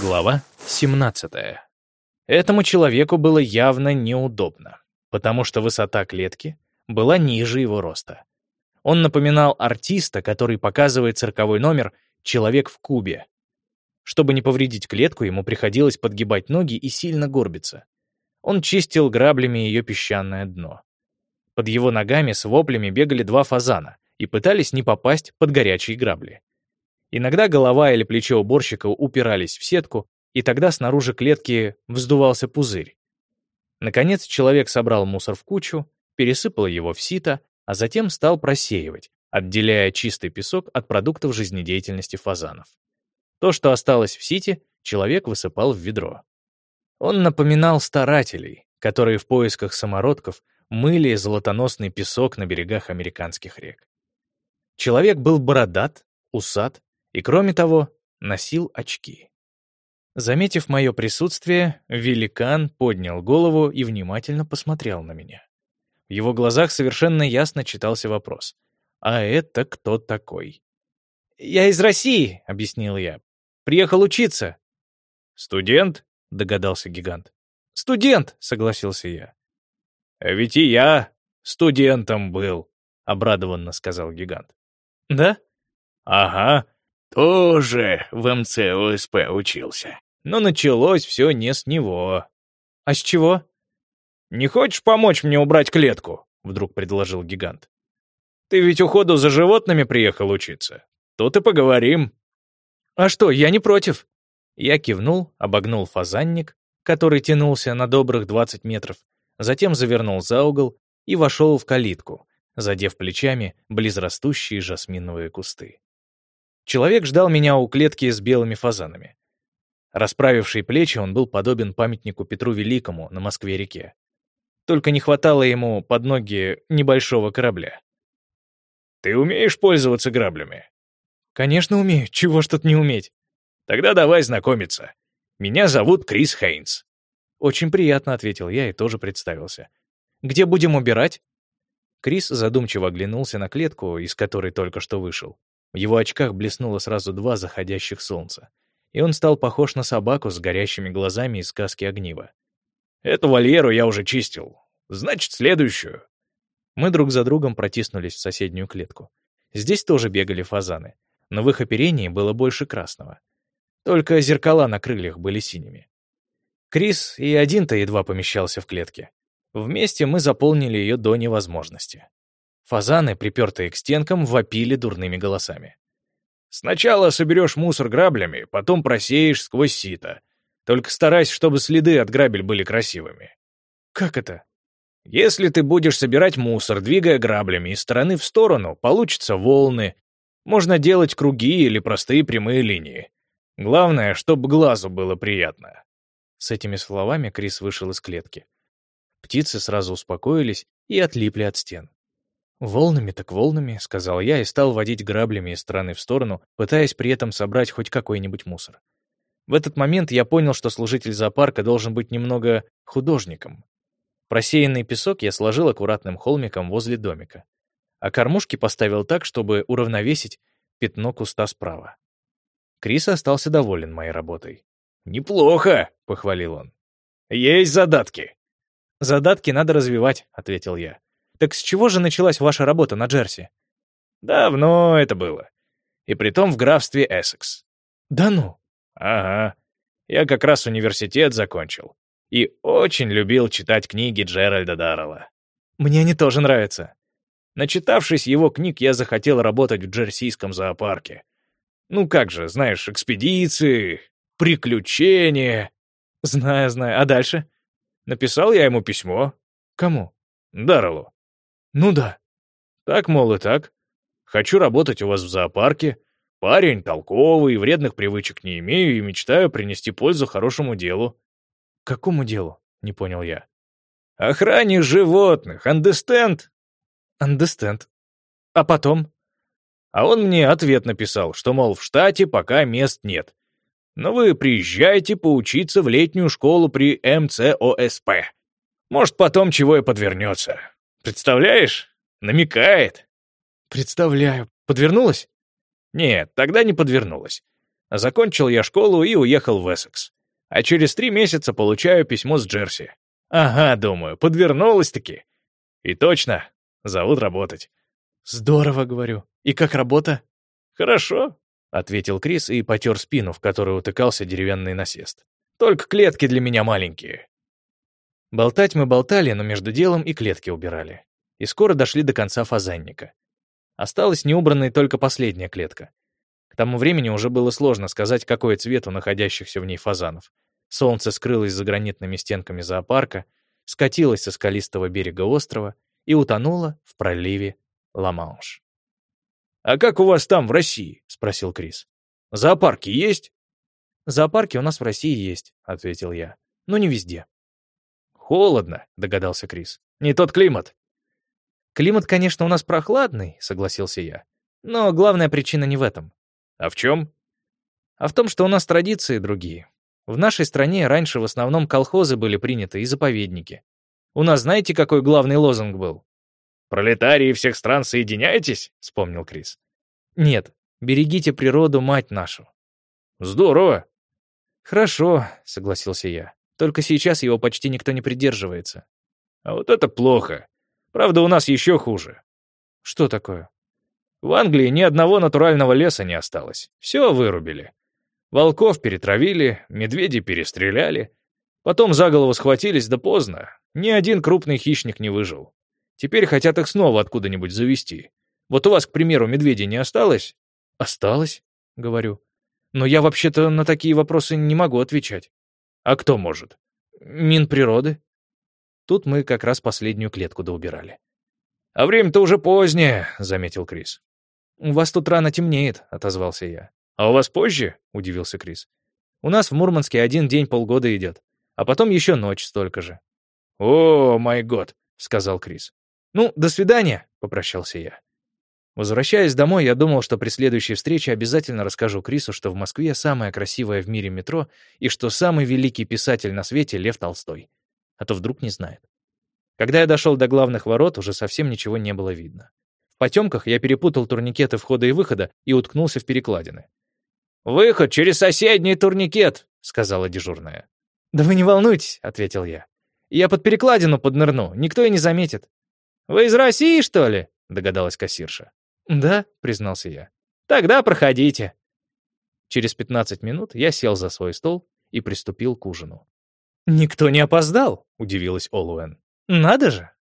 Глава 17. Этому человеку было явно неудобно, потому что высота клетки была ниже его роста. Он напоминал артиста, который показывает цирковой номер «Человек в кубе». Чтобы не повредить клетку, ему приходилось подгибать ноги и сильно горбиться. Он чистил граблями ее песчаное дно. Под его ногами с воплями бегали два фазана и пытались не попасть под горячие грабли. Иногда голова или плечо уборщика упирались в сетку, и тогда снаружи клетки вздувался пузырь. Наконец человек собрал мусор в кучу, пересыпал его в сито, а затем стал просеивать, отделяя чистый песок от продуктов жизнедеятельности фазанов. То, что осталось в сите, человек высыпал в ведро. Он напоминал старателей, которые в поисках самородков мыли золотоносный песок на берегах американских рек. Человек был бородат, усат и, кроме того, носил очки. Заметив мое присутствие, великан поднял голову и внимательно посмотрел на меня. В его глазах совершенно ясно читался вопрос. «А это кто такой?» «Я из России», — объяснил я. «Приехал учиться». «Студент?» — догадался гигант. «Студент», — согласился я. «А ведь и я студентом был», — обрадованно сказал гигант. «Да?» «Ага. Тоже в МЦОСП учился. Но началось все не с него. А с чего? «Не хочешь помочь мне убрать клетку?» — вдруг предложил гигант. «Ты ведь уходу за животными приехал учиться. Тут и поговорим». «А что, я не против». Я кивнул, обогнул фазанник, который тянулся на добрых 20 метров, затем завернул за угол и вошел в калитку, задев плечами близрастущие жасминовые кусты. Человек ждал меня у клетки с белыми фазанами. Расправивший плечи, он был подобен памятнику Петру Великому на Москве-реке. Только не хватало ему под ноги небольшого корабля. «Ты умеешь пользоваться граблями?» «Конечно умею. Чего ж тут не уметь?» «Тогда давай знакомиться. Меня зовут Крис Хейнс». «Очень приятно», — ответил я и тоже представился. «Где будем убирать?» Крис задумчиво оглянулся на клетку, из которой только что вышел. В его очках блеснуло сразу два заходящих солнца, и он стал похож на собаку с горящими глазами из сказки огнива. «Эту вольеру я уже чистил. Значит, следующую». Мы друг за другом протиснулись в соседнюю клетку. Здесь тоже бегали фазаны, но в их оперении было больше красного. Только зеркала на крыльях были синими. Крис и один-то едва помещался в клетке. Вместе мы заполнили ее до невозможности. Фазаны, припертые к стенкам, вопили дурными голосами. «Сначала соберешь мусор граблями, потом просеешь сквозь сито. Только старайся, чтобы следы от грабель были красивыми». «Как это?» «Если ты будешь собирать мусор, двигая граблями из стороны в сторону, получатся волны. Можно делать круги или простые прямые линии. Главное, чтобы глазу было приятно». С этими словами Крис вышел из клетки. Птицы сразу успокоились и отлипли от стен. «Волнами так волнами», — сказал я и стал водить граблями из стороны в сторону, пытаясь при этом собрать хоть какой-нибудь мусор. В этот момент я понял, что служитель зоопарка должен быть немного художником. Просеянный песок я сложил аккуратным холмиком возле домика, а кормушки поставил так, чтобы уравновесить пятно куста справа. Крис остался доволен моей работой. «Неплохо», — похвалил он. «Есть задатки». «Задатки надо развивать», — ответил я. Так с чего же началась ваша работа на Джерси? Давно это было. И притом в графстве Эссекс. Да ну? Ага. Я как раз университет закончил. И очень любил читать книги Джеральда Даррелла. Мне они тоже нравятся. Начитавшись его книг, я захотел работать в Джерсийском зоопарке. Ну как же, знаешь, экспедиции, приключения. Знаю, знаю. А дальше? Написал я ему письмо. Кому? Дарреллу. Ну да. Так, мол, и так. Хочу работать у вас в зоопарке. Парень толковый, вредных привычек не имею и мечтаю принести пользу хорошему делу. Какому делу? Не понял я. Охране животных, understand? Understand. А потом? А он мне ответ написал, что, мол, в штате пока мест нет. Но вы приезжайте поучиться в летнюю школу при МЦОСП. Может, потом чего и подвернется. Представляешь? Намекает. Представляю. Подвернулась? Нет, тогда не подвернулась. Закончил я школу и уехал в Эссекс. А через три месяца получаю письмо с Джерси. Ага, думаю, подвернулась-таки. И точно, зовут работать. Здорово, говорю. И как работа? Хорошо, ответил Крис и потер спину, в которую утыкался деревянный насест. Только клетки для меня маленькие. Болтать мы болтали, но между делом и клетки убирали. И скоро дошли до конца фазанника. Осталась неубранной только последняя клетка. К тому времени уже было сложно сказать, какой цвет у находящихся в ней фазанов. Солнце скрылось за гранитными стенками зоопарка, скатилось со скалистого берега острова и утонуло в проливе Ла-Манш. «А как у вас там, в России?» — спросил Крис. «Зоопарки есть?» «Зоопарки у нас в России есть», — ответил я. «Но не везде». «Холодно», — догадался Крис. «Не тот климат». «Климат, конечно, у нас прохладный», — согласился я. «Но главная причина не в этом. А в чем? А в том, что у нас традиции другие. В нашей стране раньше в основном колхозы были приняты и заповедники. У нас знаете, какой главный лозунг был? «Пролетарии всех стран, соединяйтесь?» — вспомнил Крис. «Нет, берегите природу, мать нашу». «Здорово». «Хорошо», — согласился я. «Только сейчас его почти никто не придерживается». «А вот это плохо. Правда, у нас еще хуже». «Что такое?» В Англии ни одного натурального леса не осталось. Все вырубили. Волков перетравили, медведей перестреляли. Потом за голову схватились, да поздно. Ни один крупный хищник не выжил. Теперь хотят их снова откуда-нибудь завести. Вот у вас, к примеру, медведей не осталось? Осталось, говорю. Но я вообще-то на такие вопросы не могу отвечать. А кто может? Минприроды. Тут мы как раз последнюю клетку доубирали. «А время-то уже позднее», — заметил Крис. «У вас тут рано темнеет», — отозвался я. «А у вас позже?» — удивился Крис. «У нас в Мурманске один день полгода идет, а потом еще ночь столько же». «О, май год», — сказал Крис. «Ну, до свидания», — попрощался я. Возвращаясь домой, я думал, что при следующей встрече обязательно расскажу Крису, что в Москве самое красивое в мире метро и что самый великий писатель на свете — Лев Толстой. А то вдруг не знает. Когда я дошел до главных ворот, уже совсем ничего не было видно. В потемках я перепутал турникеты входа и выхода и уткнулся в перекладины. «Выход через соседний турникет», — сказала дежурная. «Да вы не волнуйтесь», — ответил я. «Я под перекладину поднырну, никто и не заметит». «Вы из России, что ли?» — догадалась кассирша. «Да», — признался я. «Тогда проходите». Через 15 минут я сел за свой стол и приступил к ужину. «Никто не опоздал», — удивилась Олуэн. «Надо же!»